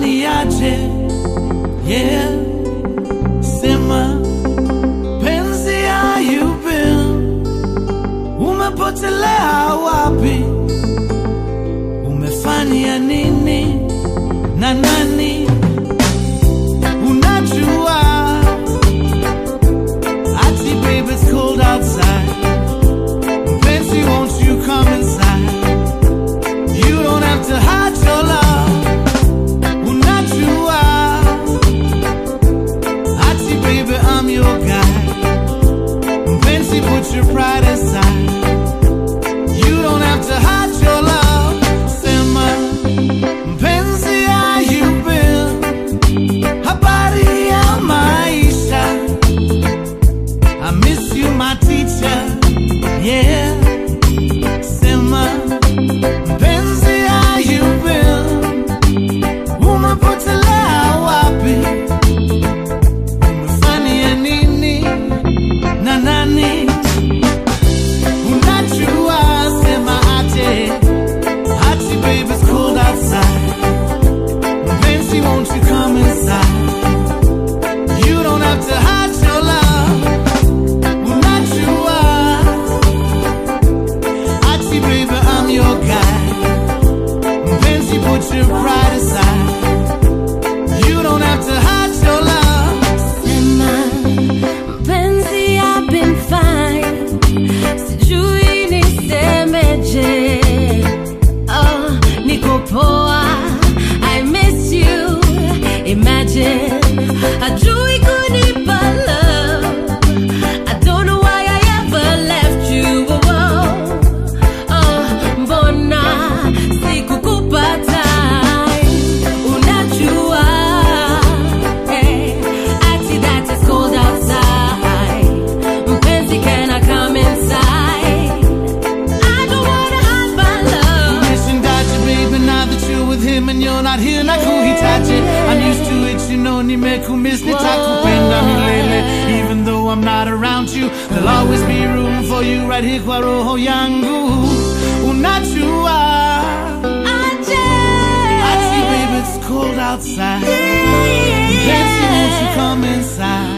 niache, yeah. Sema penzi, how you been? Umepotelea wapi? Umefanya nini na nani? interessar for ku hitachi I'm used to it, you know ni meku miss ni taku pendami lele. Even though I'm not around you There'll always be room for you right here kwa roho yangu Unachua. Aje Aje baby it's cold outside. Dancing won't you come inside?